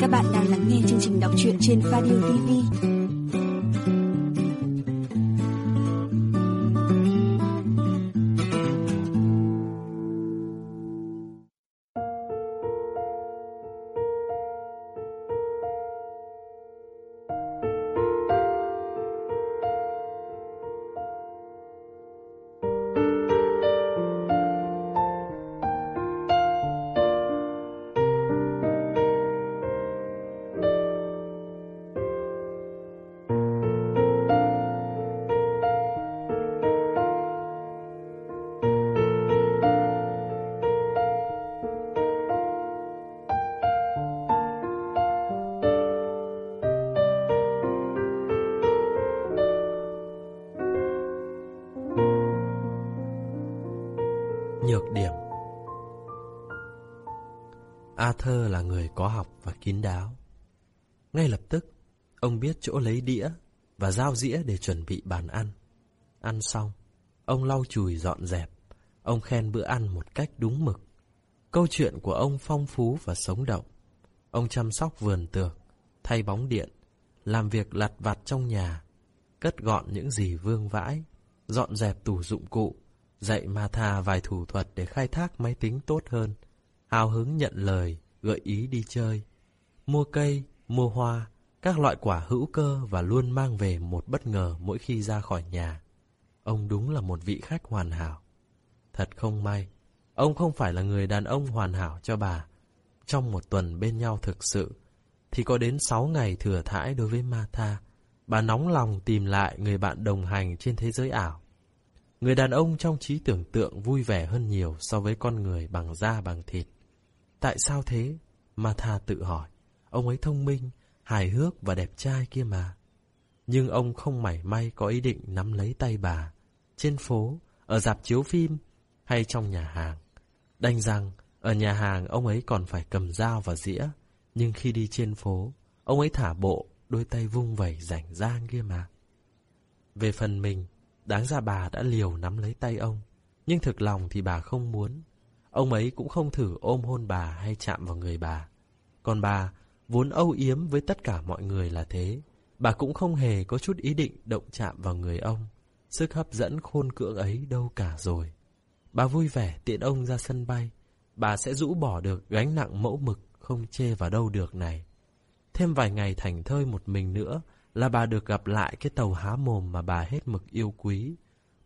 Các bạn đang lắng nghe chương trình đọc truyện trên Radio TV. Chỗ lấy đĩa và dao dĩa để chuẩn bị bàn ăn. Ăn xong, ông lau chùi dọn dẹp, ông khen bữa ăn một cách đúng mực. Câu chuyện của ông phong phú và sống động. Ông chăm sóc vườn tược, thay bóng điện, làm việc lặt vặt trong nhà, cất gọn những gì vương vãi, dọn dẹp tủ dụng cụ, dạy Martha vài thủ thuật để khai thác máy tính tốt hơn, hào hứng nhận lời, gợi ý đi chơi, mua cây, mua hoa, các loại quả hữu cơ và luôn mang về một bất ngờ mỗi khi ra khỏi nhà. Ông đúng là một vị khách hoàn hảo. Thật không may, ông không phải là người đàn ông hoàn hảo cho bà. Trong một tuần bên nhau thực sự, thì có đến sáu ngày thừa thãi đối với Martha. Bà nóng lòng tìm lại người bạn đồng hành trên thế giới ảo. Người đàn ông trong trí tưởng tượng vui vẻ hơn nhiều so với con người bằng da bằng thịt. Tại sao thế? Martha tự hỏi. Ông ấy thông minh, hài hước và đẹp trai kia mà. Nhưng ông không mảy may có ý định nắm lấy tay bà. Trên phố, ở dạp chiếu phim hay trong nhà hàng. Đành rằng, ở nhà hàng ông ấy còn phải cầm dao và dĩa. Nhưng khi đi trên phố, ông ấy thả bộ, đôi tay vung vẩy rảnh rang kia mà. Về phần mình, Đáng ra bà đã liều nắm lấy tay ông, nhưng thực lòng thì bà không muốn. Ông ấy cũng không thử ôm hôn bà hay chạm vào người bà. Còn bà, vốn âu yếm với tất cả mọi người là thế, bà cũng không hề có chút ý định động chạm vào người ông. Sức hấp dẫn khôn cưỡng ấy đâu cả rồi. Bà vui vẻ tiện ông ra sân bay, bà sẽ rũ bỏ được gánh nặng mẫu mực không chê vào đâu được này. Thêm vài ngày thành thơi một mình nữa, là bà được gặp lại cái tàu há mồm mà bà hết mực yêu quý.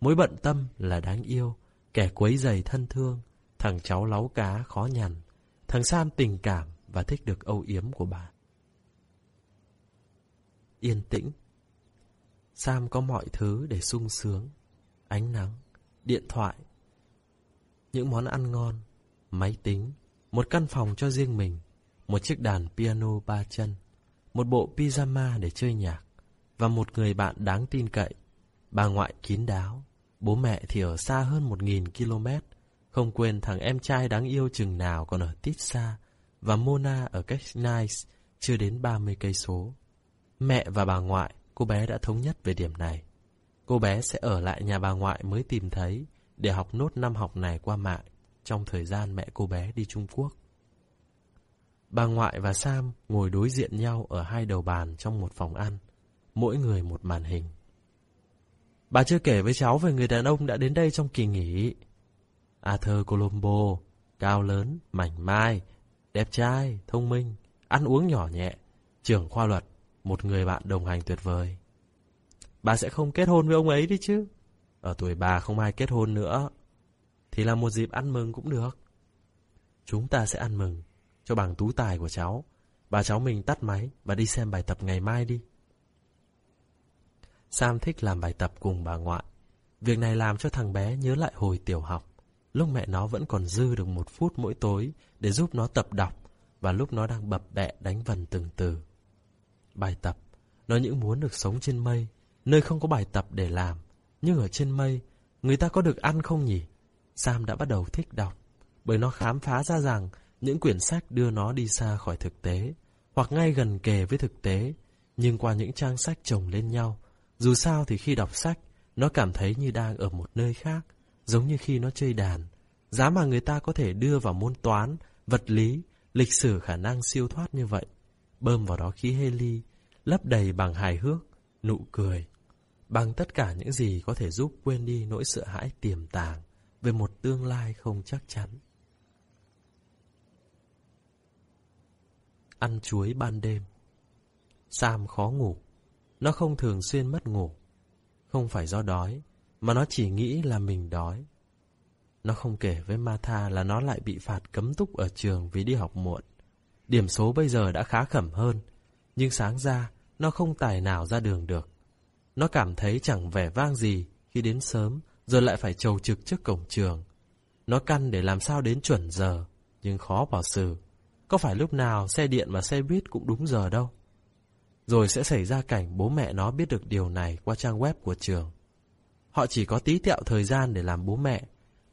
Mối bận tâm là đáng yêu, kẻ quấy giày thân thương, thằng cháu láu cá khó nhằn, thằng Sam tình cảm và thích được âu yếm của bà. Yên tĩnh. Sam có mọi thứ để sung sướng, ánh nắng, điện thoại, những món ăn ngon, máy tính, một căn phòng cho riêng mình, một chiếc đàn piano ba chân một bộ pyjama để chơi nhạc và một người bạn đáng tin cậy. Bà ngoại kín đáo, bố mẹ thì ở xa hơn một nghìn km, không quên thằng em trai đáng yêu chừng nào còn ở tít xa và Mona ở cách Nice chưa đến 30 cây số. Mẹ và bà ngoại, cô bé đã thống nhất về điểm này. Cô bé sẽ ở lại nhà bà ngoại mới tìm thấy để học nốt năm học này qua mạng trong thời gian mẹ cô bé đi Trung Quốc. Bà ngoại và Sam ngồi đối diện nhau ở hai đầu bàn trong một phòng ăn, mỗi người một màn hình. Bà chưa kể với cháu về người đàn ông đã đến đây trong kỳ nghỉ. Arthur Colombo, cao lớn, mảnh mai, đẹp trai, thông minh, ăn uống nhỏ nhẹ, trưởng khoa luật, một người bạn đồng hành tuyệt vời. Bà sẽ không kết hôn với ông ấy đi chứ. Ở tuổi bà không ai kết hôn nữa. Thì là một dịp ăn mừng cũng được. Chúng ta sẽ ăn mừng cho bằng tú tài của cháu. Bà cháu mình tắt máy và đi xem bài tập ngày mai đi. Sam thích làm bài tập cùng bà ngoại. Việc này làm cho thằng bé nhớ lại hồi tiểu học. Lúc mẹ nó vẫn còn dư được một phút mỗi tối để giúp nó tập đọc và lúc nó đang bập bẹ đánh vần từng từ. Bài tập, nó những muốn được sống trên mây, nơi không có bài tập để làm. Nhưng ở trên mây, người ta có được ăn không nhỉ? Sam đã bắt đầu thích đọc, bởi nó khám phá ra rằng những quyển sách đưa nó đi xa khỏi thực tế, hoặc ngay gần kề với thực tế, nhưng qua những trang sách chồng lên nhau, dù sao thì khi đọc sách, nó cảm thấy như đang ở một nơi khác, giống như khi nó chơi đàn. Giá mà người ta có thể đưa vào môn toán, vật lý, lịch sử khả năng siêu thoát như vậy, bơm vào đó khí heli, lấp đầy bằng hài hước, nụ cười, bằng tất cả những gì có thể giúp quên đi nỗi sợ hãi tiềm tàng về một tương lai không chắc chắn. Ăn chuối ban đêm Sam khó ngủ. Nó không thường xuyên mất ngủ. Không phải do đói, mà nó chỉ nghĩ là mình đói. Nó không kể với Martha là nó lại bị phạt cấm túc ở trường vì đi học muộn. Điểm số bây giờ đã khá khẩm hơn, nhưng sáng ra nó không tài nào ra đường được. Nó cảm thấy chẳng vẻ vang gì khi đến sớm rồi lại phải trầu trực trước cổng trường. Nó căn để làm sao đến chuẩn giờ, nhưng khó bảo xử. Có phải lúc nào xe điện và xe buýt cũng đúng giờ đâu. Rồi sẽ xảy ra cảnh bố mẹ nó biết được điều này qua trang web của trường. Họ chỉ có tí tẹo thời gian để làm bố mẹ,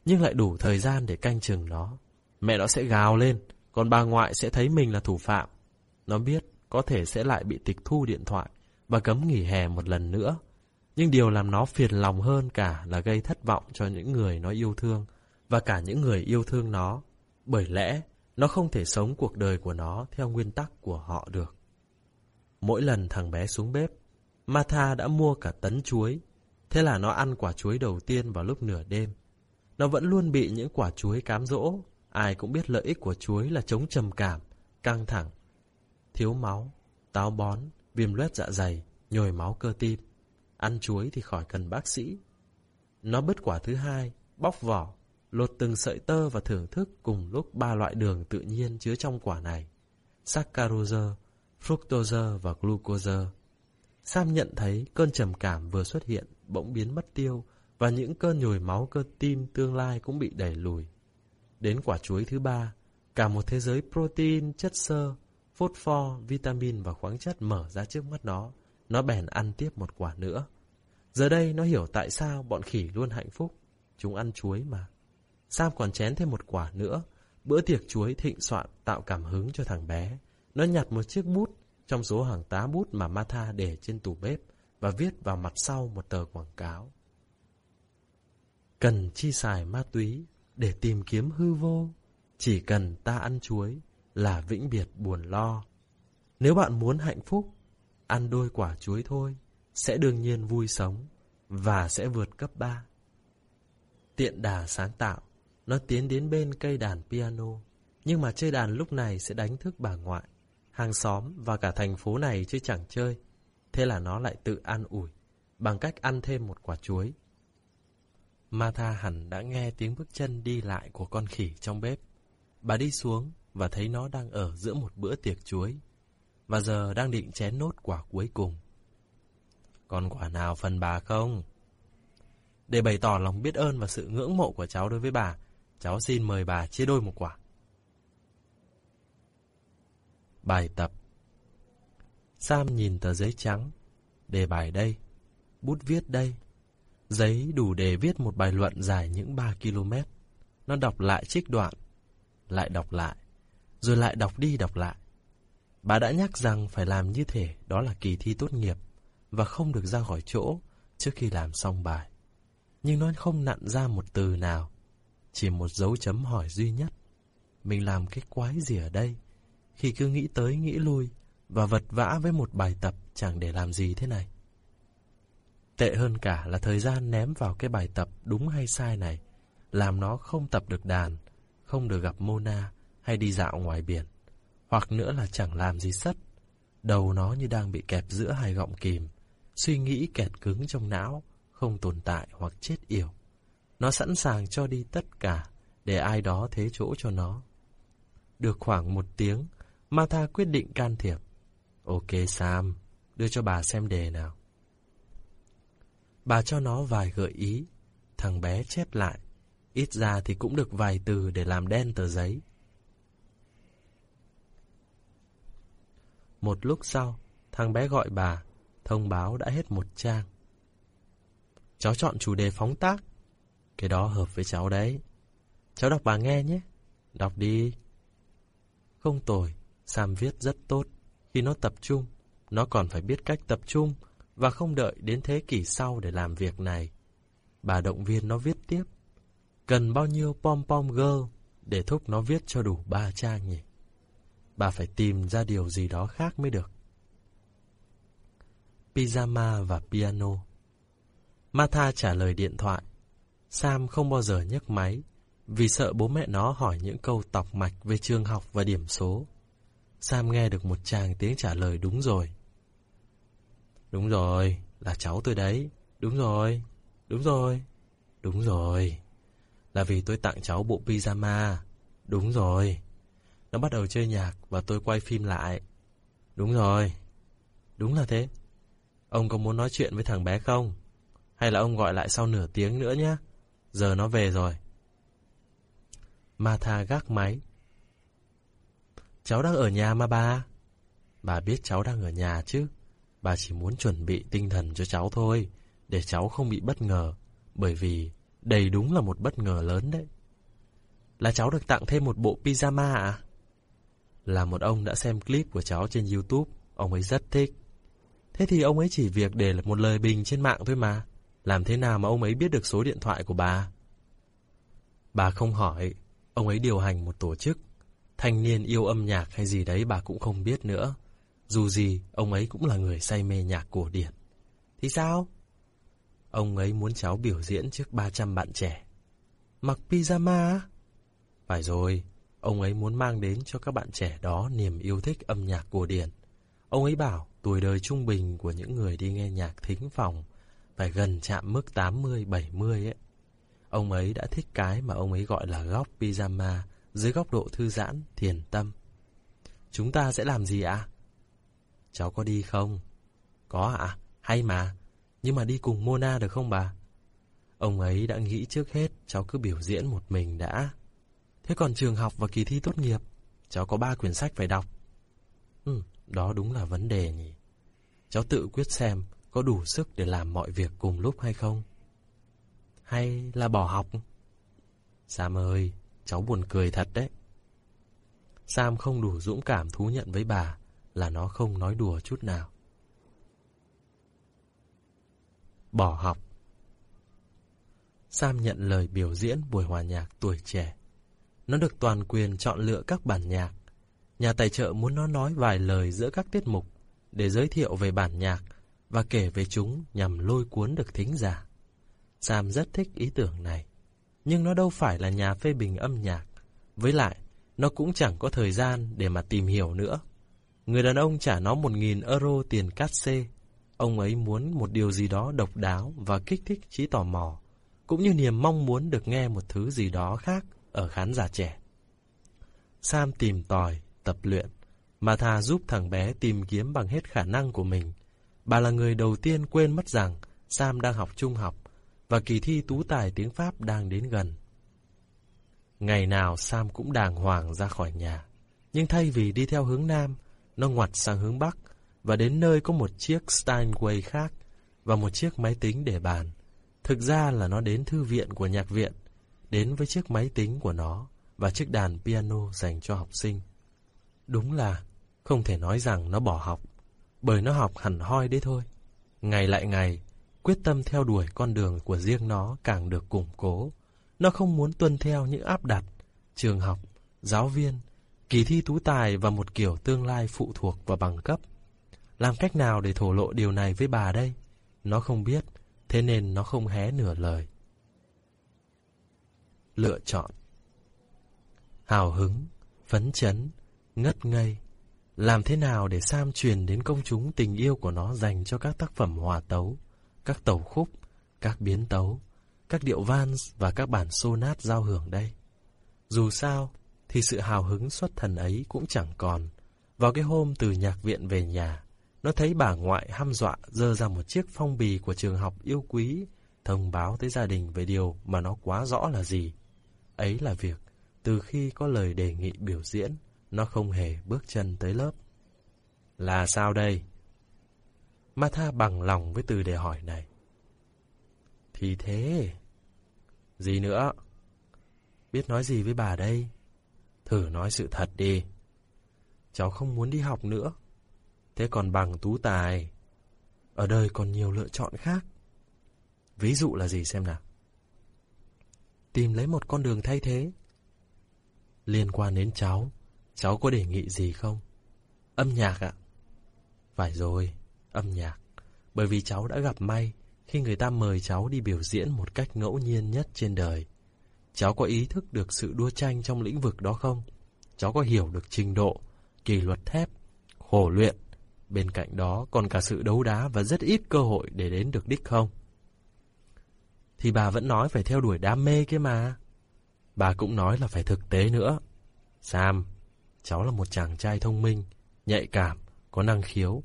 nhưng lại đủ thời gian để canh chừng nó. Mẹ nó sẽ gào lên, còn bà ngoại sẽ thấy mình là thủ phạm. Nó biết có thể sẽ lại bị tịch thu điện thoại và cấm nghỉ hè một lần nữa. Nhưng điều làm nó phiền lòng hơn cả là gây thất vọng cho những người nó yêu thương và cả những người yêu thương nó. Bởi lẽ, nó không thể sống cuộc đời của nó theo nguyên tắc của họ được. Mỗi lần thằng bé xuống bếp, Martha đã mua cả tấn chuối. Thế là nó ăn quả chuối đầu tiên vào lúc nửa đêm. Nó vẫn luôn bị những quả chuối cám dỗ. Ai cũng biết lợi ích của chuối là chống trầm cảm, căng thẳng, thiếu máu, táo bón, viêm loét dạ dày, nhồi máu cơ tim. Ăn chuối thì khỏi cần bác sĩ. Nó bứt quả thứ hai, bóc vỏ, lột từng sợi tơ và thưởng thức cùng lúc ba loại đường tự nhiên chứa trong quả này. Saccharose, fructose và glucose. Sam nhận thấy cơn trầm cảm vừa xuất hiện bỗng biến mất tiêu và những cơn nhồi máu cơ tim tương lai cũng bị đẩy lùi. Đến quả chuối thứ ba, cả một thế giới protein, chất xơ, phốt pho, vitamin và khoáng chất mở ra trước mắt nó. Nó bèn ăn tiếp một quả nữa. Giờ đây nó hiểu tại sao bọn khỉ luôn hạnh phúc. Chúng ăn chuối mà. Sam còn chén thêm một quả nữa. Bữa tiệc chuối thịnh soạn tạo cảm hứng cho thằng bé. Nó nhặt một chiếc bút trong số hàng tá bút mà Martha để trên tủ bếp và viết vào mặt sau một tờ quảng cáo. Cần chi xài ma túy để tìm kiếm hư vô, chỉ cần ta ăn chuối là vĩnh biệt buồn lo. Nếu bạn muốn hạnh phúc, ăn đôi quả chuối thôi, sẽ đương nhiên vui sống và sẽ vượt cấp 3. Tiện đà sáng tạo, nó tiến đến bên cây đàn piano, nhưng mà chơi đàn lúc này sẽ đánh thức bà ngoại hàng xóm và cả thành phố này chứ chẳng chơi. Thế là nó lại tự an ủi, bằng cách ăn thêm một quả chuối. Martha hẳn đã nghe tiếng bước chân đi lại của con khỉ trong bếp. Bà đi xuống và thấy nó đang ở giữa một bữa tiệc chuối, và giờ đang định chén nốt quả cuối cùng. Còn quả nào phần bà không? Để bày tỏ lòng biết ơn và sự ngưỡng mộ của cháu đối với bà, cháu xin mời bà chia đôi một quả. Bài tập Sam nhìn tờ giấy trắng. Đề bài đây. Bút viết đây. Giấy đủ để viết một bài luận dài những 3 km. Nó đọc lại trích đoạn. Lại đọc lại. Rồi lại đọc đi đọc lại. Bà đã nhắc rằng phải làm như thế đó là kỳ thi tốt nghiệp và không được ra khỏi chỗ trước khi làm xong bài. Nhưng nó không nặn ra một từ nào, chỉ một dấu chấm hỏi duy nhất. Mình làm cái quái gì ở đây? khi cứ nghĩ tới nghĩ lui và vật vã với một bài tập chẳng để làm gì thế này. Tệ hơn cả là thời gian ném vào cái bài tập đúng hay sai này, làm nó không tập được đàn, không được gặp Mona hay đi dạo ngoài biển, hoặc nữa là chẳng làm gì sất. Đầu nó như đang bị kẹp giữa hai gọng kìm, suy nghĩ kẹt cứng trong não, không tồn tại hoặc chết yểu. Nó sẵn sàng cho đi tất cả để ai đó thế chỗ cho nó. Được khoảng một tiếng, Martha quyết định can thiệp. Ok Sam, đưa cho bà xem đề nào. Bà cho nó vài gợi ý, thằng bé chép lại. Ít ra thì cũng được vài từ để làm đen tờ giấy. Một lúc sau, thằng bé gọi bà, thông báo đã hết một trang. Cháu chọn chủ đề phóng tác. Cái đó hợp với cháu đấy. Cháu đọc bà nghe nhé. Đọc đi. Không tồi, Sam viết rất tốt. Khi nó tập trung, nó còn phải biết cách tập trung và không đợi đến thế kỷ sau để làm việc này. Bà động viên nó viết tiếp. Cần bao nhiêu pom pom girl để thúc nó viết cho đủ ba trang nhỉ? bà phải tìm ra điều gì đó khác mới được. Pyjama và piano Martha trả lời điện thoại. Sam không bao giờ nhấc máy, vì sợ bố mẹ nó hỏi những câu tọc mạch về trường học và điểm số. Sam nghe được một tràng tiếng trả lời đúng rồi. Đúng rồi, là cháu tôi đấy. Đúng rồi, đúng rồi, đúng rồi. Là vì tôi tặng cháu bộ pyjama. Đúng rồi. Nó bắt đầu chơi nhạc và tôi quay phim lại. Đúng rồi. Đúng là thế. Ông có muốn nói chuyện với thằng bé không? Hay là ông gọi lại sau nửa tiếng nữa nhé? Giờ nó về rồi. Martha gác máy. Cháu đang ở nhà mà bà. Bà biết cháu đang ở nhà chứ. Bà chỉ muốn chuẩn bị tinh thần cho cháu thôi, để cháu không bị bất ngờ. Bởi vì đây đúng là một bất ngờ lớn đấy. Là cháu được tặng thêm một bộ pyjama à? Là một ông đã xem clip của cháu trên YouTube, ông ấy rất thích. Thế thì ông ấy chỉ việc để một lời bình trên mạng thôi mà. Làm thế nào mà ông ấy biết được số điện thoại của bà? Bà không hỏi, ông ấy điều hành một tổ chức. Thanh niên yêu âm nhạc hay gì đấy bà cũng không biết nữa. Dù gì, ông ấy cũng là người say mê nhạc cổ điển. Thì sao? Ông ấy muốn cháu biểu diễn trước 300 bạn trẻ. Mặc pyjama Phải rồi, ông ấy muốn mang đến cho các bạn trẻ đó niềm yêu thích âm nhạc cổ điển. Ông ấy bảo tuổi đời trung bình của những người đi nghe nhạc thính phòng phải gần chạm mức 80-70 ấy. Ông ấy đã thích cái mà ông ấy gọi là góc pyjama dưới góc độ thư giãn, thiền tâm. Chúng ta sẽ làm gì ạ? Cháu có đi không? Có ạ, hay mà. Nhưng mà đi cùng Mona được không bà? Ông ấy đã nghĩ trước hết cháu cứ biểu diễn một mình đã. Thế còn trường học và kỳ thi tốt nghiệp, cháu có ba quyển sách phải đọc. Ừ, đó đúng là vấn đề nhỉ. Cháu tự quyết xem có đủ sức để làm mọi việc cùng lúc hay không? Hay là bỏ học? Sam ơi, cháu buồn cười thật đấy. Sam không đủ dũng cảm thú nhận với bà là nó không nói đùa chút nào. Bỏ học Sam nhận lời biểu diễn buổi hòa nhạc tuổi trẻ. Nó được toàn quyền chọn lựa các bản nhạc. Nhà tài trợ muốn nó nói vài lời giữa các tiết mục để giới thiệu về bản nhạc và kể về chúng nhằm lôi cuốn được thính giả. Sam rất thích ý tưởng này, nhưng nó đâu phải là nhà phê bình âm nhạc. Với lại, nó cũng chẳng có thời gian để mà tìm hiểu nữa. Người đàn ông trả nó một nghìn euro tiền cát xê. Ông ấy muốn một điều gì đó độc đáo và kích thích trí tò mò, cũng như niềm mong muốn được nghe một thứ gì đó khác ở khán giả trẻ. Sam tìm tòi, tập luyện, mà thà giúp thằng bé tìm kiếm bằng hết khả năng của mình. Bà là người đầu tiên quên mất rằng Sam đang học trung học và kỳ thi tú tài tiếng Pháp đang đến gần. Ngày nào Sam cũng đàng hoàng ra khỏi nhà, nhưng thay vì đi theo hướng Nam, nó ngoặt sang hướng Bắc và đến nơi có một chiếc Steinway khác và một chiếc máy tính để bàn. Thực ra là nó đến thư viện của nhạc viện, đến với chiếc máy tính của nó và chiếc đàn piano dành cho học sinh. Đúng là không thể nói rằng nó bỏ học, bởi nó học hẳn hoi đấy thôi. Ngày lại ngày, quyết tâm theo đuổi con đường của riêng nó càng được củng cố. Nó không muốn tuân theo những áp đặt, trường học, giáo viên, kỳ thi tú tài và một kiểu tương lai phụ thuộc vào bằng cấp. Làm cách nào để thổ lộ điều này với bà đây? Nó không biết, thế nên nó không hé nửa lời. Lựa chọn Hào hứng, phấn chấn, ngất ngây. Làm thế nào để Sam truyền đến công chúng tình yêu của nó dành cho các tác phẩm hòa tấu, các tấu khúc, các biến tấu, các điệu vans và các bản sonat giao hưởng đây? Dù sao, thì sự hào hứng xuất thần ấy cũng chẳng còn. Vào cái hôm từ nhạc viện về nhà, nó thấy bà ngoại hăm dọa dơ ra một chiếc phong bì của trường học yêu quý, thông báo tới gia đình về điều mà nó quá rõ là gì. Ấy là việc, từ khi có lời đề nghị biểu diễn, nó không hề bước chân tới lớp. Là sao đây? Martha bằng lòng với từ đề hỏi này. Thì thế. Gì nữa? Biết nói gì với bà đây? Thử nói sự thật đi. Cháu không muốn đi học nữa. Thế còn bằng tú tài. Ở đời còn nhiều lựa chọn khác. Ví dụ là gì xem nào? Tìm lấy một con đường thay thế. Liên quan đến cháu, Cháu có đề nghị gì không? Âm nhạc ạ. Phải rồi, âm nhạc. Bởi vì cháu đã gặp may khi người ta mời cháu đi biểu diễn một cách ngẫu nhiên nhất trên đời. Cháu có ý thức được sự đua tranh trong lĩnh vực đó không? Cháu có hiểu được trình độ, kỷ luật thép, khổ luyện. Bên cạnh đó còn cả sự đấu đá và rất ít cơ hội để đến được đích không? Thì bà vẫn nói phải theo đuổi đam mê kia mà. Bà cũng nói là phải thực tế nữa. Sam, cháu là một chàng trai thông minh, nhạy cảm, có năng khiếu.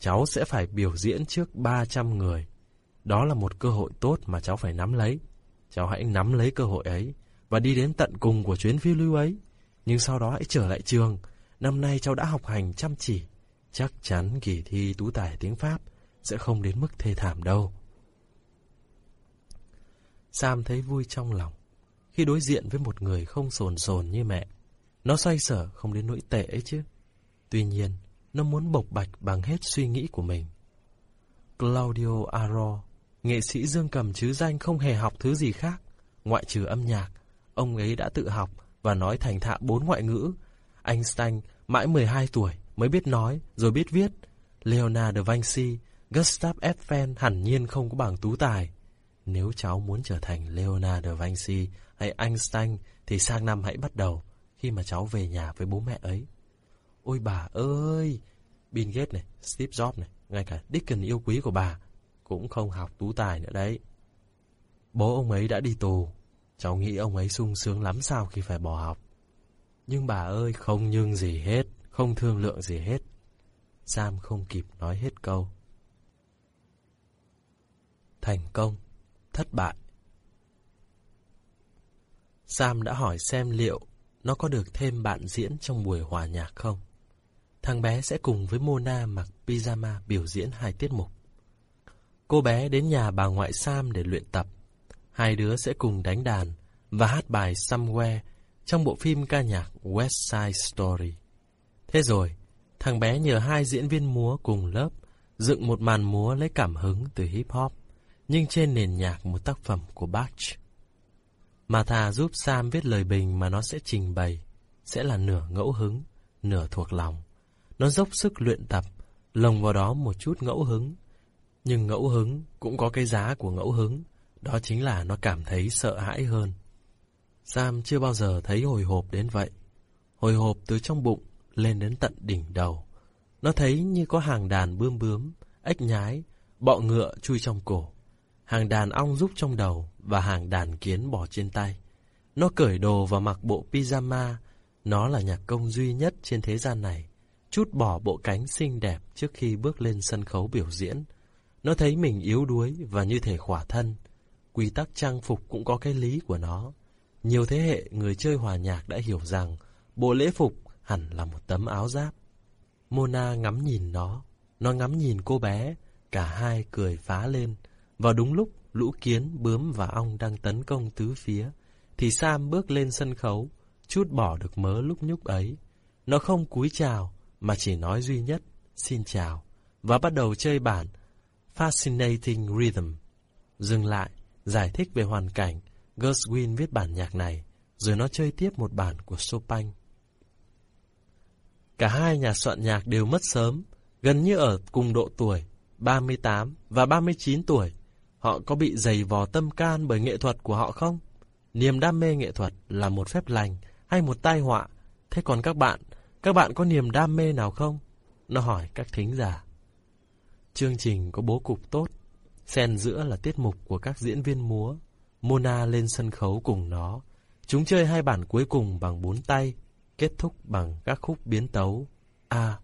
Cháu sẽ phải biểu diễn trước 300 người. Đó là một cơ hội tốt mà cháu phải nắm lấy. Cháu hãy nắm lấy cơ hội ấy và đi đến tận cùng của chuyến phiêu lưu ấy. Nhưng sau đó hãy trở lại trường. Năm nay cháu đã học hành chăm chỉ. Chắc chắn kỳ thi tú tài tiếng Pháp sẽ không đến mức thê thảm đâu. Sam thấy vui trong lòng khi đối diện với một người không sồn sồn như mẹ. Nó xoay sở không đến nỗi tệ ấy chứ. Tuy nhiên, nó muốn bộc bạch bằng hết suy nghĩ của mình. Claudio Aro, nghệ sĩ dương cầm chứ danh không hề học thứ gì khác. Ngoại trừ âm nhạc, ông ấy đã tự học và nói thành thạo bốn ngoại ngữ. Einstein mãi 12 tuổi mới biết nói rồi biết viết. Leonardo da Vinci, Gustav Eiffel hẳn nhiên không có bằng tú tài. Nếu cháu muốn trở thành Leonardo da Vinci hay Einstein thì sang năm hãy bắt đầu khi mà cháu về nhà với bố mẹ ấy. Ôi bà ơi! Bill Gates này, Steve Jobs này, ngay cả Dickens yêu quý của bà cũng không học tú tài nữa đấy. Bố ông ấy đã đi tù, cháu nghĩ ông ấy sung sướng lắm sao khi phải bỏ học. Nhưng bà ơi, không nhưng gì hết, không thương lượng gì hết. Sam không kịp nói hết câu. Thành công, thất bại. Sam đã hỏi xem liệu nó có được thêm bạn diễn trong buổi hòa nhạc không. Thằng bé sẽ cùng với Mona mặc pyjama biểu diễn hai tiết mục. Cô bé đến nhà bà ngoại Sam để luyện tập. Hai đứa sẽ cùng đánh đàn và hát bài Somewhere trong bộ phim ca nhạc West Side Story. Thế rồi, thằng bé nhờ hai diễn viên múa cùng lớp dựng một màn múa lấy cảm hứng từ hip hop, nhưng trên nền nhạc một tác phẩm của Bach. Mà thà giúp Sam viết lời bình mà nó sẽ trình bày, sẽ là nửa ngẫu hứng, nửa thuộc lòng. Nó dốc sức luyện tập, lồng vào đó một chút ngẫu hứng. Nhưng ngẫu hứng cũng có cái giá của ngẫu hứng, đó chính là nó cảm thấy sợ hãi hơn. Sam chưa bao giờ thấy hồi hộp đến vậy. Hồi hộp từ trong bụng lên đến tận đỉnh đầu. Nó thấy như có hàng đàn bươm bướm, ếch nhái, bọ ngựa chui trong cổ. Hàng đàn ong rúc trong đầu và hàng đàn kiến bỏ trên tay. Nó cởi đồ và mặc bộ pyjama. Nó là nhạc công duy nhất trên thế gian này. Chút bỏ bộ cánh xinh đẹp trước khi bước lên sân khấu biểu diễn. Nó thấy mình yếu đuối và như thể khỏa thân. Quy tắc trang phục cũng có cái lý của nó. Nhiều thế hệ người chơi hòa nhạc đã hiểu rằng bộ lễ phục hẳn là một tấm áo giáp. Mona ngắm nhìn nó, nó ngắm nhìn cô bé, cả hai cười phá lên. Vào đúng lúc lũ kiến, bướm và ong đang tấn công tứ phía, thì Sam bước lên sân khấu, chút bỏ được mớ lúc nhúc ấy. Nó không cúi chào, mà chỉ nói duy nhất, xin chào, và bắt đầu chơi bản Fascinating Rhythm. Dừng lại, giải thích về hoàn cảnh, Gershwin viết bản nhạc này, rồi nó chơi tiếp một bản của Chopin. Cả hai nhà soạn nhạc đều mất sớm, gần như ở cùng độ tuổi, 38 và 39 tuổi. Họ có bị dày vò tâm can bởi nghệ thuật của họ không? Niềm đam mê nghệ thuật là một phép lành hay một tai họa? Thế còn các bạn, các bạn có niềm đam mê nào không? Nó hỏi các thính giả. Chương trình có bố cục tốt, xen giữa là tiết mục của các diễn viên múa. Mona lên sân khấu cùng nó. Chúng chơi hai bản cuối cùng bằng bốn tay, kết thúc bằng các khúc biến tấu. A.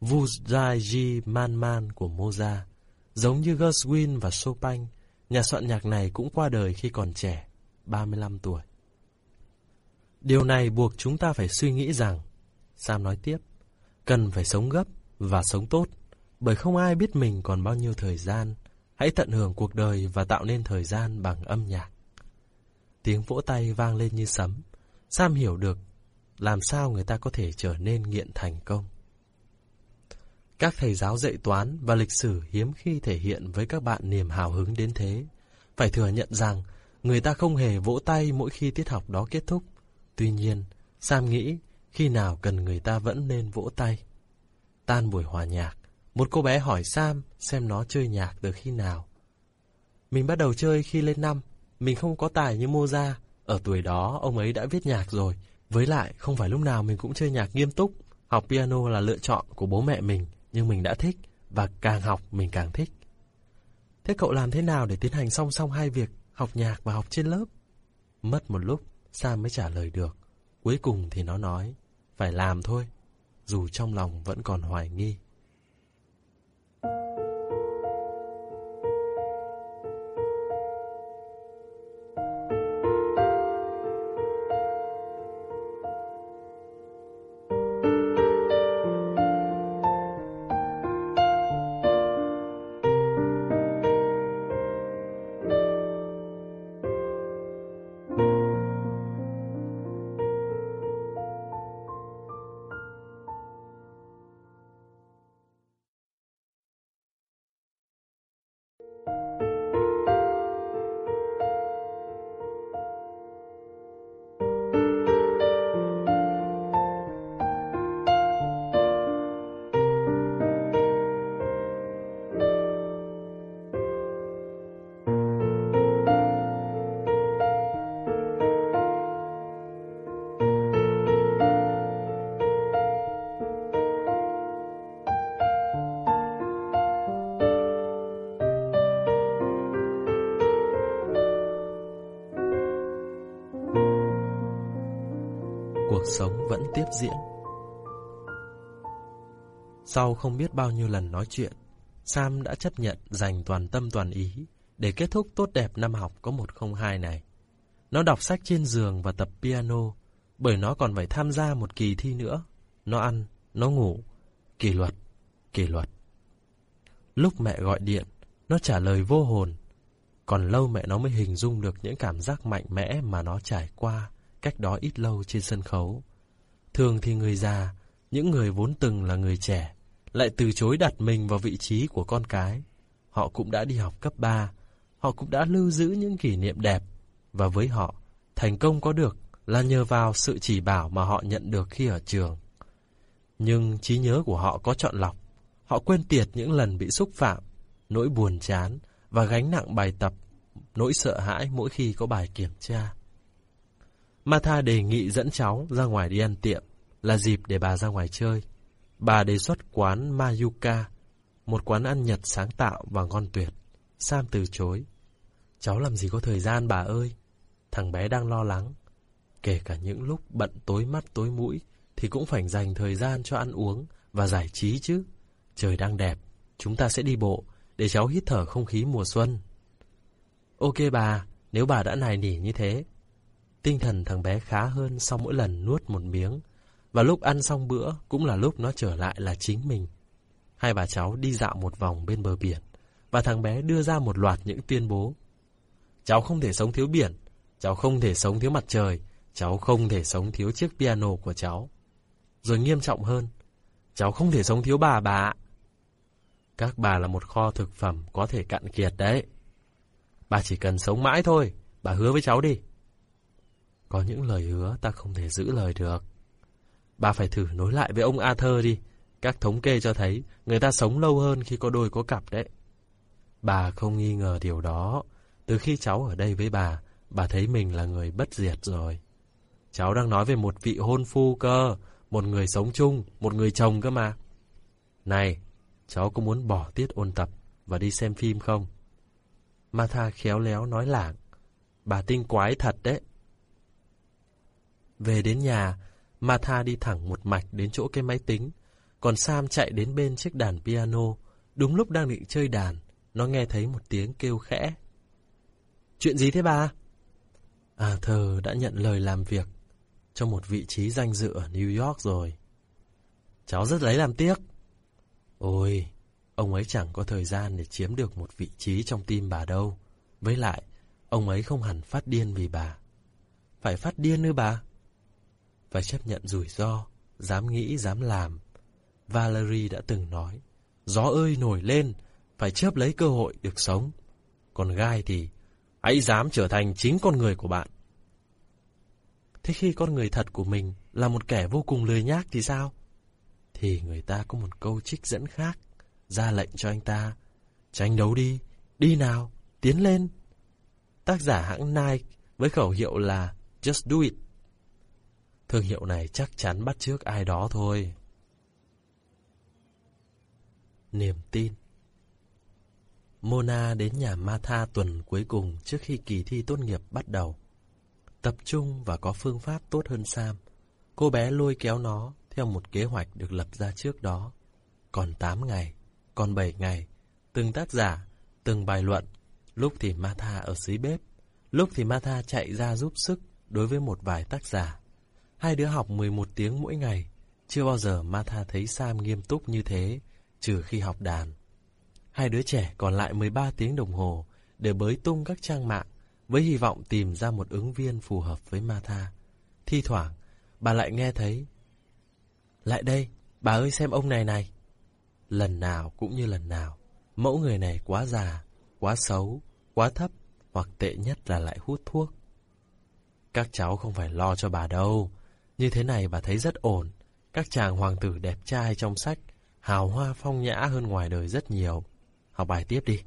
Vujaji Man Man của Mozart. Giống như Gershwin và Chopin, nhà soạn nhạc này cũng qua đời khi còn trẻ, 35 tuổi. Điều này buộc chúng ta phải suy nghĩ rằng, Sam nói tiếp, cần phải sống gấp và sống tốt, bởi không ai biết mình còn bao nhiêu thời gian. Hãy tận hưởng cuộc đời và tạo nên thời gian bằng âm nhạc. Tiếng vỗ tay vang lên như sấm. Sam hiểu được làm sao người ta có thể trở nên nghiện thành công. Các thầy giáo dạy toán và lịch sử hiếm khi thể hiện với các bạn niềm hào hứng đến thế. Phải thừa nhận rằng, người ta không hề vỗ tay mỗi khi tiết học đó kết thúc. Tuy nhiên, Sam nghĩ khi nào cần người ta vẫn nên vỗ tay. Tan buổi hòa nhạc, một cô bé hỏi Sam xem nó chơi nhạc từ khi nào. Mình bắt đầu chơi khi lên năm, mình không có tài như Moza. Ở tuổi đó, ông ấy đã viết nhạc rồi. Với lại, không phải lúc nào mình cũng chơi nhạc nghiêm túc. Học piano là lựa chọn của bố mẹ mình, nhưng mình đã thích, và càng học mình càng thích. Thế cậu làm thế nào để tiến hành song song hai việc, học nhạc và học trên lớp? Mất một lúc, Sam mới trả lời được. Cuối cùng thì nó nói, phải làm thôi, dù trong lòng vẫn còn hoài nghi. Tiếp diễn. Sau không biết bao nhiêu lần nói chuyện, Sam đã chấp nhận dành toàn tâm toàn ý để kết thúc tốt đẹp năm học có 102 này. Nó đọc sách trên giường và tập piano, bởi nó còn phải tham gia một kỳ thi nữa. Nó ăn, nó ngủ, kỷ luật, kỷ luật. Lúc mẹ gọi điện, nó trả lời vô hồn. Còn lâu mẹ nó mới hình dung được những cảm giác mạnh mẽ mà nó trải qua cách đó ít lâu trên sân khấu. Thường thì người già, những người vốn từng là người trẻ, lại từ chối đặt mình vào vị trí của con cái. Họ cũng đã đi học cấp 3, họ cũng đã lưu giữ những kỷ niệm đẹp, và với họ, thành công có được là nhờ vào sự chỉ bảo mà họ nhận được khi ở trường. Nhưng trí nhớ của họ có chọn lọc, họ quên tiệt những lần bị xúc phạm, nỗi buồn chán và gánh nặng bài tập, nỗi sợ hãi mỗi khi có bài kiểm tra. Martha đề nghị dẫn cháu ra ngoài đi ăn tiệm, là dịp để bà ra ngoài chơi. Bà đề xuất quán Mayuka, một quán ăn Nhật sáng tạo và ngon tuyệt. Sam từ chối. Cháu làm gì có thời gian bà ơi? Thằng bé đang lo lắng. Kể cả những lúc bận tối mắt tối mũi, thì cũng phải dành thời gian cho ăn uống và giải trí chứ. Trời đang đẹp, chúng ta sẽ đi bộ, để cháu hít thở không khí mùa xuân. Ok bà, nếu bà đã nài nỉ như thế, Tinh thần thằng bé khá hơn sau mỗi lần nuốt một miếng. Và lúc ăn xong bữa cũng là lúc nó trở lại là chính mình. Hai bà cháu đi dạo một vòng bên bờ biển. Và thằng bé đưa ra một loạt những tuyên bố. Cháu không thể sống thiếu biển. Cháu không thể sống thiếu mặt trời. Cháu không thể sống thiếu chiếc piano của cháu. Rồi nghiêm trọng hơn. Cháu không thể sống thiếu bà bà. Các bà là một kho thực phẩm có thể cạn kiệt đấy. Bà chỉ cần sống mãi thôi. Bà hứa với cháu đi. Có những lời hứa ta không thể giữ lời được. Bà phải thử nối lại với ông Arthur đi. Các thống kê cho thấy người ta sống lâu hơn khi có đôi có cặp đấy. Bà không nghi ngờ điều đó. Từ khi cháu ở đây với bà, bà thấy mình là người bất diệt rồi. Cháu đang nói về một vị hôn phu cơ, một người sống chung, một người chồng cơ mà. Này, cháu có muốn bỏ tiết ôn tập và đi xem phim không? Martha khéo léo nói lảng. Bà tinh quái thật đấy. Về đến nhà, Martha đi thẳng một mạch đến chỗ cái máy tính, còn Sam chạy đến bên chiếc đàn piano. Đúng lúc đang định chơi đàn, nó nghe thấy một tiếng kêu khẽ. Chuyện gì thế bà? À thờ đã nhận lời làm việc cho một vị trí danh dự ở New York rồi. Cháu rất lấy làm tiếc. Ôi, ông ấy chẳng có thời gian để chiếm được một vị trí trong tim bà đâu. Với lại, ông ấy không hẳn phát điên vì bà. Phải phát điên nữa bà? Phải chấp nhận rủi ro, dám nghĩ, dám làm. Valerie đã từng nói, gió ơi nổi lên, phải chớp lấy cơ hội được sống. Còn gai thì, hãy dám trở thành chính con người của bạn. Thế khi con người thật của mình là một kẻ vô cùng lười nhác thì sao? Thì người ta có một câu trích dẫn khác, ra lệnh cho anh ta. Tranh đấu đi, đi nào, tiến lên. Tác giả hãng Nike với khẩu hiệu là Just Do It. Thương hiệu này chắc chắn bắt trước ai đó thôi. Niềm tin Mona đến nhà Martha tuần cuối cùng trước khi kỳ thi tốt nghiệp bắt đầu. Tập trung và có phương pháp tốt hơn Sam. Cô bé lôi kéo nó theo một kế hoạch được lập ra trước đó. Còn 8 ngày, còn 7 ngày, từng tác giả, từng bài luận. Lúc thì Martha ở dưới bếp, lúc thì Martha chạy ra giúp sức đối với một vài tác giả. Hai đứa học 11 tiếng mỗi ngày. Chưa bao giờ Martha thấy Sam nghiêm túc như thế, trừ khi học đàn. Hai đứa trẻ còn lại 13 tiếng đồng hồ để bới tung các trang mạng với hy vọng tìm ra một ứng viên phù hợp với Martha. Thi thoảng, bà lại nghe thấy Lại đây, bà ơi xem ông này này. Lần nào cũng như lần nào, mẫu người này quá già, quá xấu, quá thấp, hoặc tệ nhất là lại hút thuốc. Các cháu không phải lo cho bà đâu, như thế này bà thấy rất ổn. Các chàng hoàng tử đẹp trai trong sách, hào hoa phong nhã hơn ngoài đời rất nhiều. Học bài tiếp đi.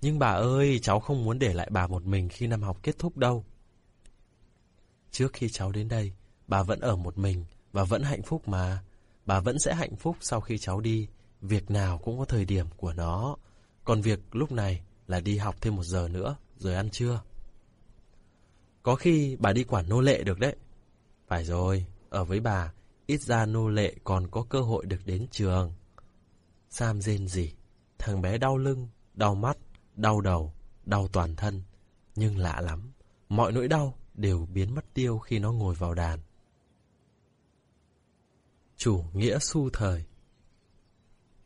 Nhưng bà ơi, cháu không muốn để lại bà một mình khi năm học kết thúc đâu. Trước khi cháu đến đây, bà vẫn ở một mình và vẫn hạnh phúc mà. Bà vẫn sẽ hạnh phúc sau khi cháu đi. Việc nào cũng có thời điểm của nó. Còn việc lúc này là đi học thêm một giờ nữa, rồi ăn trưa. Có khi bà đi quản nô lệ được đấy. Phải rồi, ở với bà, ít ra nô lệ còn có cơ hội được đến trường. Sam rên gì, thằng bé đau lưng, đau mắt, đau đầu, đau toàn thân. Nhưng lạ lắm, mọi nỗi đau đều biến mất tiêu khi nó ngồi vào đàn. Chủ nghĩa su thời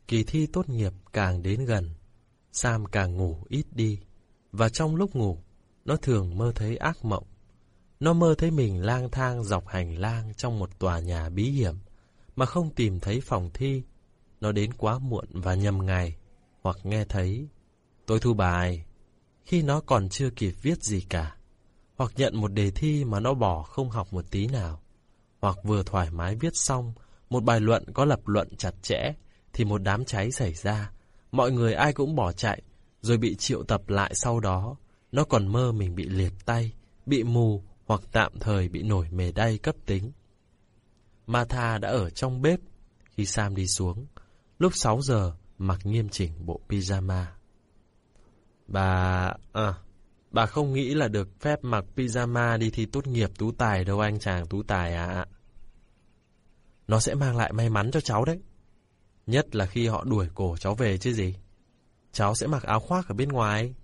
Kỳ thi tốt nghiệp càng đến gần, Sam càng ngủ ít đi, và trong lúc ngủ, nó thường mơ thấy ác mộng. Nó mơ thấy mình lang thang dọc hành lang trong một tòa nhà bí hiểm, mà không tìm thấy phòng thi. Nó đến quá muộn và nhầm ngày, hoặc nghe thấy Tôi thu bài. Khi nó còn chưa kịp viết gì cả Hoặc nhận một đề thi mà nó bỏ không học một tí nào Hoặc vừa thoải mái viết xong Một bài luận có lập luận chặt chẽ Thì một đám cháy xảy ra. Mọi người ai cũng bỏ chạy Rồi bị triệu tập lại sau đó. Nó còn mơ mình bị liệt tay Bị mù hoặc tạm thời bị nổi mề đay cấp tính Martha đã ở trong bếp Khi Sam đi xuống Lúc 6 giờ mặc nghiêm chỉnh bộ pyjama Bà... À, bà không nghĩ là được phép mặc pyjama đi thi tốt nghiệp tú tài đâu anh chàng tú tài ạ. Nó sẽ mang lại may mắn cho cháu đấy. Nhất là khi họ đuổi cổ cháu về chứ gì. Cháu sẽ mặc áo khoác ở bên ngoài.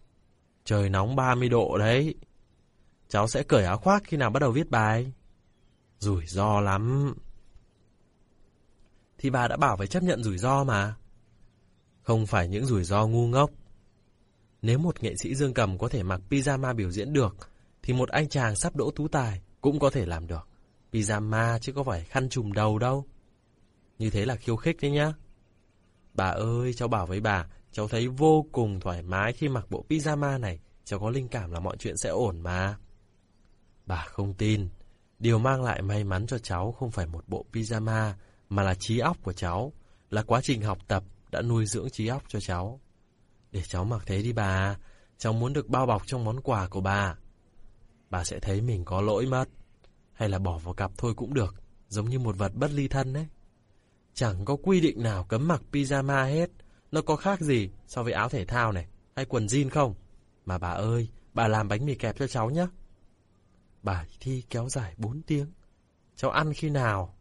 Trời nóng 30 độ đấy. Cháu sẽ cởi áo khoác khi nào bắt đầu viết bài. Rủi ro lắm. Thì bà đã bảo phải chấp nhận rủi ro mà. Không phải những rủi ro ngu ngốc. Nếu một nghệ sĩ dương cầm có thể mặc pyjama biểu diễn được, thì một anh chàng sắp đỗ tú tài cũng có thể làm được. Pyjama chứ có phải khăn trùm đầu đâu. Như thế là khiêu khích đấy nhá. Bà ơi, cháu bảo với bà, cháu thấy vô cùng thoải mái khi mặc bộ pyjama này. Cháu có linh cảm là mọi chuyện sẽ ổn mà. Bà không tin. Điều mang lại may mắn cho cháu không phải một bộ pyjama, mà là trí óc của cháu, là quá trình học tập đã nuôi dưỡng trí óc cho cháu. Để cháu mặc thế đi bà, cháu muốn được bao bọc trong món quà của bà. Bà sẽ thấy mình có lỗi mất, hay là bỏ vào cặp thôi cũng được, giống như một vật bất ly thân đấy. Chẳng có quy định nào cấm mặc pyjama hết, nó có khác gì so với áo thể thao này, hay quần jean không? Mà bà ơi, bà làm bánh mì kẹp cho cháu nhé. Bài thi kéo dài 4 tiếng. Cháu ăn khi nào?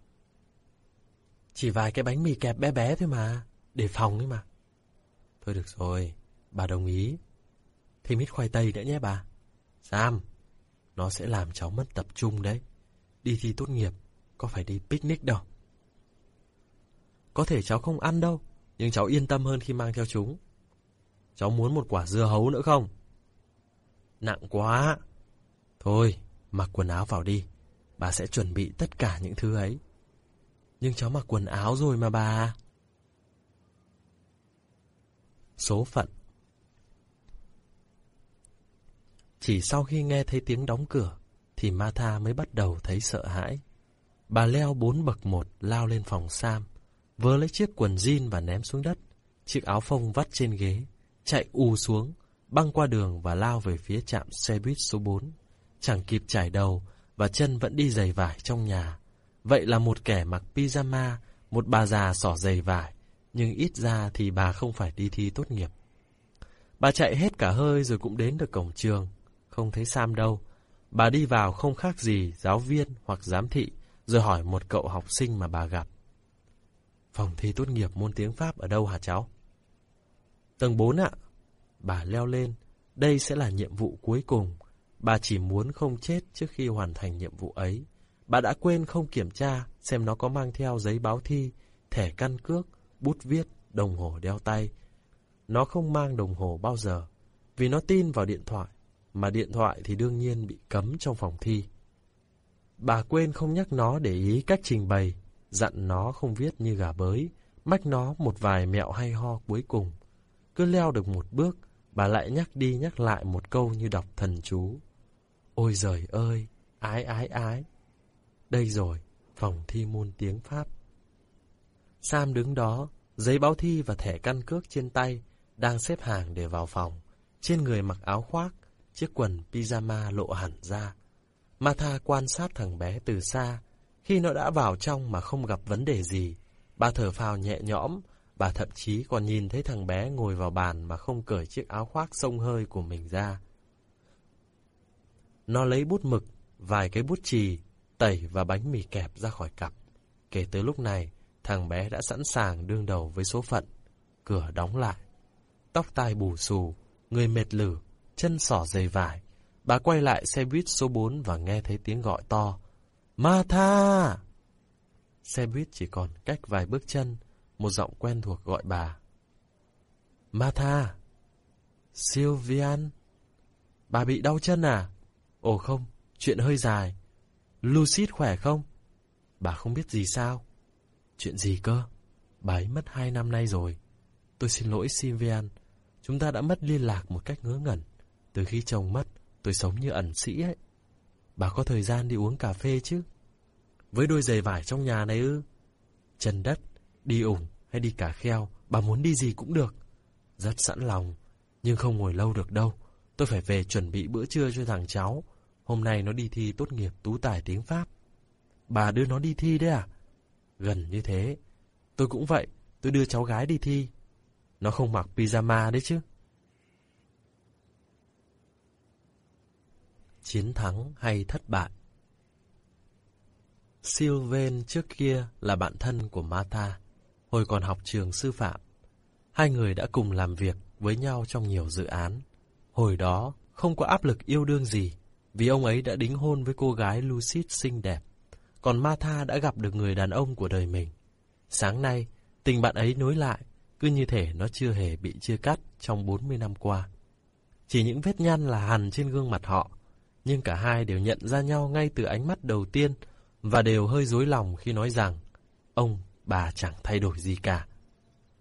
Chỉ vài cái bánh mì kẹp bé bé thôi mà, để phòng ấy mà. Thôi được rồi, bà đồng ý. Thêm ít khoai tây nữa nhé bà. Sam, nó sẽ làm cháu mất tập trung đấy. Đi thi tốt nghiệp, có phải đi picnic đâu. Có thể cháu không ăn đâu, nhưng cháu yên tâm hơn khi mang theo chúng. Cháu muốn một quả dưa hấu nữa không? Nặng quá. Thôi, mặc quần áo vào đi. Bà sẽ chuẩn bị tất cả những thứ ấy. Nhưng cháu mặc quần áo rồi mà bà. Số phận Chỉ sau khi nghe thấy tiếng đóng cửa, thì Martha mới bắt đầu thấy sợ hãi. Bà leo bốn bậc một lao lên phòng Sam, Vơ lấy chiếc quần jean và ném xuống đất, chiếc áo phông vắt trên ghế, chạy ù xuống, băng qua đường và lao về phía trạm xe buýt số 4. Chẳng kịp chải đầu và chân vẫn đi giày vải trong nhà. Vậy là một kẻ mặc pyjama, một bà già xỏ giày vải, nhưng ít ra thì bà không phải đi thi tốt nghiệp. Bà chạy hết cả hơi rồi cũng đến được cổng trường, không thấy Sam đâu. Bà đi vào không khác gì giáo viên hoặc giám thị, rồi hỏi một cậu học sinh mà bà gặp. Phòng thi tốt nghiệp môn tiếng Pháp ở đâu hả cháu? Tầng 4 ạ. Bà leo lên, đây sẽ là nhiệm vụ cuối cùng. Bà chỉ muốn không chết trước khi hoàn thành nhiệm vụ ấy. Bà đã quên không kiểm tra xem nó có mang theo giấy báo thi, thẻ căn cước, bút viết, đồng hồ đeo tay. Nó không mang đồng hồ bao giờ, vì nó tin vào điện thoại, mà điện thoại thì đương nhiên bị cấm trong phòng thi. Bà quên không nhắc nó để ý cách trình bày, dặn nó không viết như gà bới, mách nó một vài mẹo hay ho cuối cùng. Cứ leo được một bước, bà lại nhắc đi nhắc lại một câu như đọc thần chú. Ôi giời ơi, ái ái ái. Đây rồi, phòng thi môn tiếng Pháp. Sam đứng đó, giấy báo thi và thẻ căn cước trên tay, đang xếp hàng để vào phòng. Trên người mặc áo khoác, chiếc quần pyjama lộ hẳn ra. Martha quan sát thằng bé từ xa. Khi nó đã vào trong mà không gặp vấn đề gì, bà thở phào nhẹ nhõm, bà thậm chí còn nhìn thấy thằng bé ngồi vào bàn mà không cởi chiếc áo khoác sông hơi của mình ra. Nó lấy bút mực, vài cái bút chì, tẩy và bánh mì kẹp ra khỏi cặp. Kể từ lúc này, thằng bé đã sẵn sàng đương đầu với số phận. Cửa đóng lại. Tóc tai bù xù, người mệt lử, chân sỏ dày vải. Bà quay lại xe buýt số 4 và nghe thấy tiếng gọi to. Martha! Xe buýt chỉ còn cách vài bước chân, một giọng quen thuộc gọi bà. Martha! Sylvian! Bà bị đau chân à? Ồ không, chuyện hơi dài. Lucid khỏe không? Bà không biết gì sao? Chuyện gì cơ? Bà ấy mất hai năm nay rồi. Tôi xin lỗi Sylvian. Chúng ta đã mất liên lạc một cách ngớ ngẩn. Từ khi chồng mất, tôi sống như ẩn sĩ ấy. Bà có thời gian đi uống cà phê chứ? Với đôi giày vải trong nhà này ư? Chân đất, đi ủng hay đi cả kheo, bà muốn đi gì cũng được. Rất sẵn lòng, nhưng không ngồi lâu được đâu. Tôi phải về chuẩn bị bữa trưa cho thằng cháu. Hôm nay nó đi thi tốt nghiệp tú tài tiếng Pháp. Bà đưa nó đi thi đấy à? Gần như thế. Tôi cũng vậy, tôi đưa cháu gái đi thi. Nó không mặc pyjama đấy chứ. Chiến thắng hay thất bại Sylvain trước kia là bạn thân của Martha, hồi còn học trường sư phạm. Hai người đã cùng làm việc với nhau trong nhiều dự án. Hồi đó, không có áp lực yêu đương gì, vì ông ấy đã đính hôn với cô gái Lucid xinh đẹp. Còn Martha đã gặp được người đàn ông của đời mình. Sáng nay, tình bạn ấy nối lại, cứ như thể nó chưa hề bị chia cắt trong 40 năm qua. Chỉ những vết nhăn là hằn trên gương mặt họ, nhưng cả hai đều nhận ra nhau ngay từ ánh mắt đầu tiên và đều hơi dối lòng khi nói rằng ông, bà chẳng thay đổi gì cả.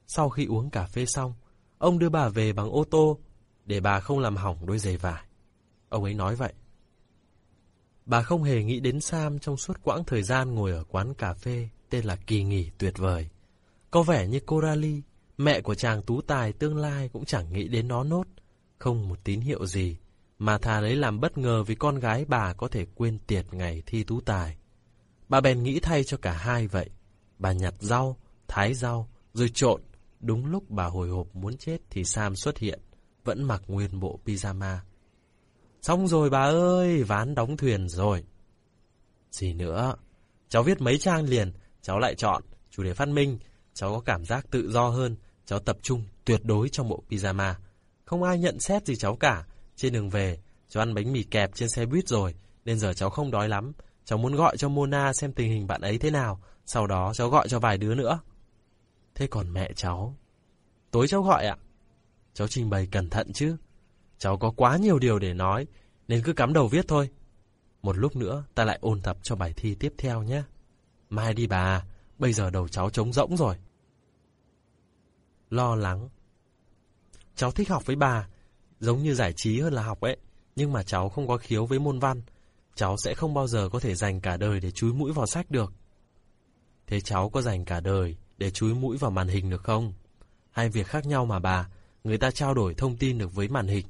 Sau khi uống cà phê xong, ông đưa bà về bằng ô tô để bà không làm hỏng đôi giày vải. Ông ấy nói vậy. Bà không hề nghĩ đến Sam trong suốt quãng thời gian ngồi ở quán cà phê tên là Kỳ Nghỉ tuyệt vời. Có vẻ như Coralie, mẹ của chàng tú tài tương lai cũng chẳng nghĩ đến nó nốt, không một tín hiệu gì, mà thà lấy làm bất ngờ vì con gái bà có thể quên tiệt ngày thi tú tài. Bà bèn nghĩ thay cho cả hai vậy. Bà nhặt rau, thái rau, rồi trộn. Đúng lúc bà hồi hộp muốn chết thì Sam xuất hiện, vẫn mặc nguyên bộ pyjama. Xong rồi bà ơi, ván đóng thuyền rồi. Gì nữa? Cháu viết mấy trang liền, cháu lại chọn chủ đề phát minh. Cháu có cảm giác tự do hơn, cháu tập trung tuyệt đối trong bộ pyjama. Không ai nhận xét gì cháu cả. Trên đường về, cháu ăn bánh mì kẹp trên xe buýt rồi, nên giờ cháu không đói lắm. Cháu muốn gọi cho Mona xem tình hình bạn ấy thế nào, sau đó cháu gọi cho vài đứa nữa. Thế còn mẹ cháu? Tối cháu gọi ạ. Cháu trình bày cẩn thận chứ. Cháu có quá nhiều điều để nói, nên cứ cắm đầu viết thôi. Một lúc nữa ta lại ôn tập cho bài thi tiếp theo nhé. Mai đi bà, bây giờ đầu cháu trống rỗng rồi. Lo lắng. Cháu thích học với bà, giống như giải trí hơn là học ấy, nhưng mà cháu không có khiếu với môn văn. cháu sẽ không bao giờ có thể dành cả đời để chúi mũi vào sách được. Thế cháu có dành cả đời để chúi mũi vào màn hình được không? Hai việc khác nhau mà bà, người ta trao đổi thông tin được với màn hình.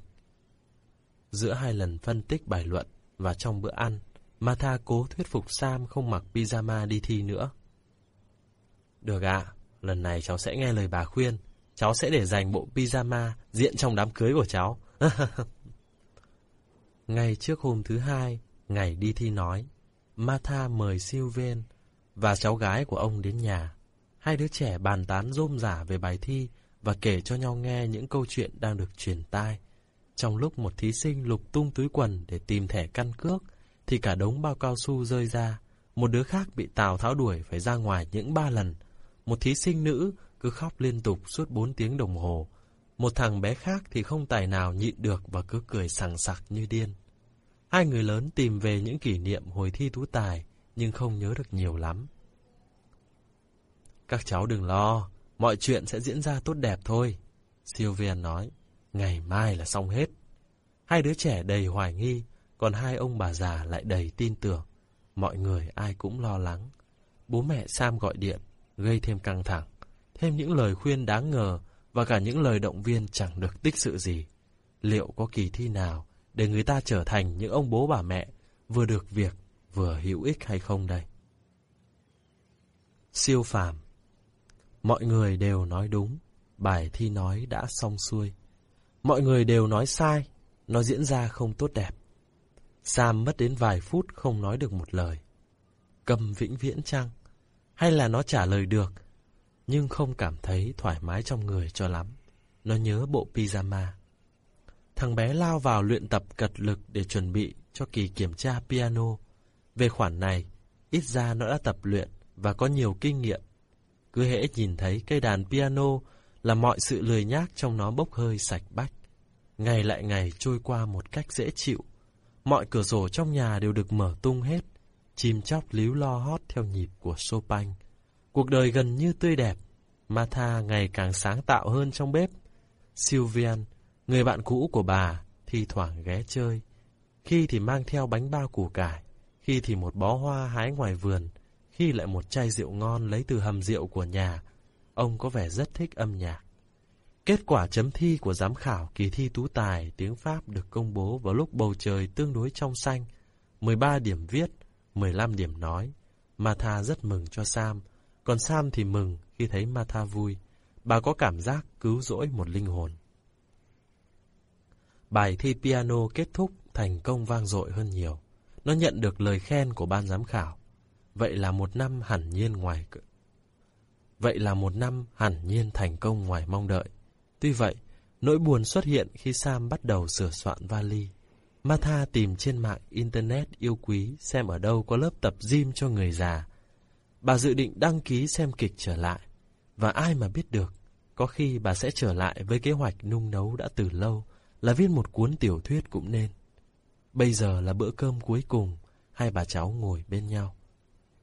Giữa hai lần phân tích bài luận và trong bữa ăn, Martha cố thuyết phục Sam không mặc pyjama đi thi nữa. Được ạ, lần này cháu sẽ nghe lời bà khuyên. Cháu sẽ để dành bộ pyjama diện trong đám cưới của cháu. Ngay trước hôm thứ hai, ngày đi thi nói, Martha mời Sylvain và cháu gái của ông đến nhà. Hai đứa trẻ bàn tán rôm rả về bài thi và kể cho nhau nghe những câu chuyện đang được truyền tai. Trong lúc một thí sinh lục tung túi quần để tìm thẻ căn cước, thì cả đống bao cao su rơi ra. Một đứa khác bị Tào tháo đuổi phải ra ngoài những ba lần. Một thí sinh nữ cứ khóc liên tục suốt bốn tiếng đồng hồ. Một thằng bé khác thì không tài nào nhịn được và cứ cười sằng sặc như điên. Hai người lớn tìm về những kỷ niệm hồi thi tú tài, nhưng không nhớ được nhiều lắm. Các cháu đừng lo, mọi chuyện sẽ diễn ra tốt đẹp thôi. Sylvia nói, ngày mai là xong hết. Hai đứa trẻ đầy hoài nghi, còn hai ông bà già lại đầy tin tưởng. Mọi người ai cũng lo lắng. Bố mẹ Sam gọi điện, gây thêm căng thẳng, thêm những lời khuyên đáng ngờ và cả những lời động viên chẳng được tích sự gì. Liệu có kỳ thi nào để người ta trở thành những ông bố bà mẹ vừa được việc vừa hữu ích hay không đây? Siêu phàm Mọi người đều nói đúng, bài thi nói đã xong xuôi. Mọi người đều nói sai, nó diễn ra không tốt đẹp. Sam mất đến vài phút không nói được một lời. Cầm vĩnh viễn chăng? Hay là nó trả lời được, nhưng không cảm thấy thoải mái trong người cho lắm. Nó nhớ bộ pyjama. Thằng bé lao vào luyện tập cật lực để chuẩn bị cho kỳ kiểm tra piano. Về khoản này, ít ra nó đã tập luyện và có nhiều kinh nghiệm. Cứ hễ nhìn thấy cây đàn piano là mọi sự lười nhác trong nó bốc hơi sạch bách. Ngày lại ngày trôi qua một cách dễ chịu. Mọi cửa sổ trong nhà đều được mở tung hết, chim chóc líu lo hót theo nhịp của Chopin. Cuộc đời gần như tươi đẹp, Martha ngày càng sáng tạo hơn trong bếp. Sylvian, người bạn cũ của bà, thi thoảng ghé chơi. Khi thì mang theo bánh bao củ cải, khi thì một bó hoa hái ngoài vườn, khi lại một chai rượu ngon lấy từ hầm rượu của nhà. Ông có vẻ rất thích âm nhạc. Kết quả chấm thi của giám khảo kỳ thi tú tài tiếng Pháp được công bố vào lúc bầu trời tương đối trong xanh. 13 điểm viết, 15 điểm nói. Martha rất mừng cho Sam, còn Sam thì mừng khi thấy Martha vui. Bà có cảm giác cứu rỗi một linh hồn. Bài thi piano kết thúc thành công vang dội hơn nhiều. Nó nhận được lời khen của ban giám khảo. Vậy là một năm hẳn nhiên ngoài Vậy là một năm hẳn nhiên thành công ngoài mong đợi. Tuy vậy, nỗi buồn xuất hiện khi Sam bắt đầu sửa soạn vali. Martha tìm trên mạng Internet yêu quý xem ở đâu có lớp tập gym cho người già. Bà dự định đăng ký xem kịch trở lại. Và ai mà biết được, có khi bà sẽ trở lại với kế hoạch nung nấu đã từ lâu, là viết một cuốn tiểu thuyết cũng nên. Bây giờ là bữa cơm cuối cùng, hai bà cháu ngồi bên nhau.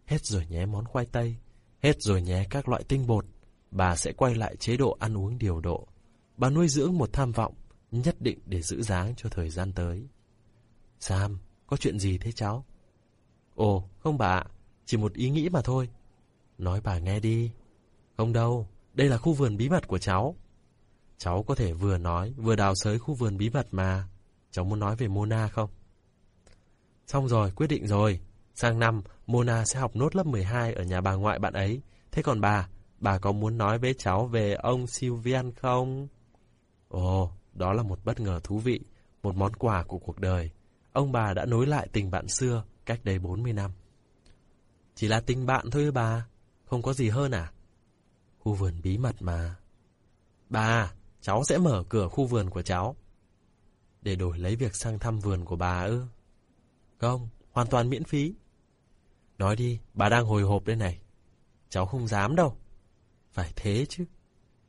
Hết rồi nhé món khoai tây, hết rồi nhé các loại tinh bột, bà sẽ quay lại chế độ ăn uống điều độ. Bà nuôi dưỡng một tham vọng, nhất định để giữ dáng cho thời gian tới. Sam, có chuyện gì thế cháu? Ồ, không bà chỉ một ý nghĩ mà thôi. Nói bà nghe đi. Không đâu, đây là khu vườn bí mật của cháu. Cháu có thể vừa nói, vừa đào sới khu vườn bí mật mà. Cháu muốn nói về Mona không? Xong rồi, quyết định rồi. Sang năm, Mona sẽ học nốt lớp 12 ở nhà bà ngoại bạn ấy. Thế còn bà, bà có muốn nói với cháu về ông Sylvian không? Ồ, đó là một bất ngờ thú vị, một món quà của cuộc đời. Ông bà đã nối lại tình bạn xưa cách đây 40 năm. Chỉ là tình bạn thôi bà, không có gì hơn à? Khu vườn bí mật mà. Bà, cháu sẽ mở cửa khu vườn của cháu. Để đổi lấy việc sang thăm vườn của bà ư? Không, hoàn toàn miễn phí. Nói đi, bà đang hồi hộp đây này. Cháu không dám đâu. Phải thế chứ.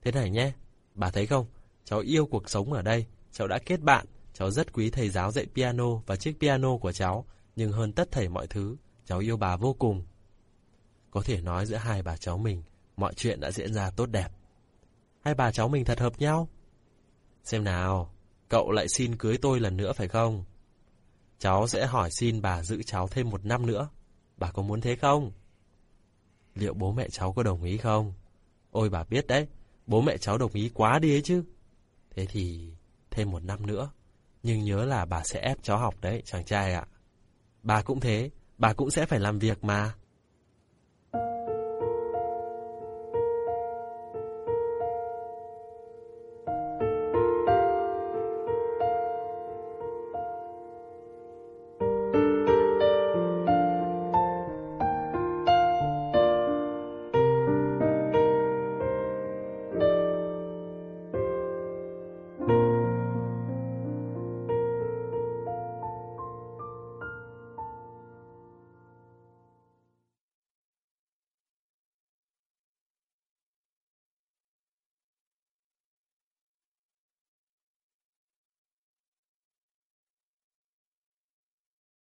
Thế này nhé, bà thấy không? Cháu yêu cuộc sống ở đây, cháu đã kết bạn, cháu rất quý thầy giáo dạy piano và chiếc piano của cháu, nhưng hơn tất thảy mọi thứ, cháu yêu bà vô cùng. Có thể nói giữa hai bà cháu mình, mọi chuyện đã diễn ra tốt đẹp. Hai bà cháu mình thật hợp nhau. Xem nào, cậu lại xin cưới tôi lần nữa phải không? cháu sẽ hỏi xin bà giữ cháu thêm một năm nữa. Bà có muốn thế không? Liệu bố mẹ cháu có đồng ý không? Ôi bà biết đấy, bố mẹ cháu đồng ý quá đi ấy chứ. Thế thì thêm một năm nữa. Nhưng nhớ là bà sẽ ép cháu học đấy, chàng trai ạ. Bà cũng thế, bà cũng sẽ phải làm việc mà.